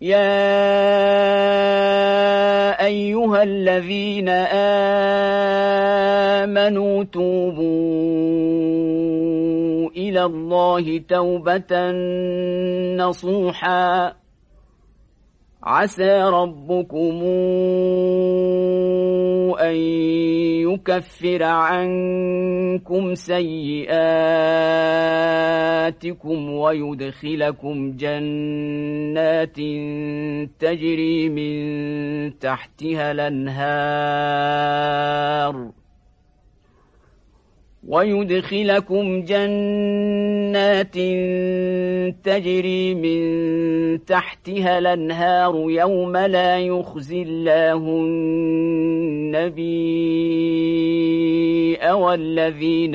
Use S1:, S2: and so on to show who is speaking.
S1: يا أيها الذين آمنوا توبوا إلى الله توبة نصوحا عسى ربكم أن يكفر عنكم سيئاتكم ويدخلكم جنات تجري من تحتها الأنهار ويدخلكم جنات تجري من تحتها الانهار يوم لا يخزي الله النبي والذين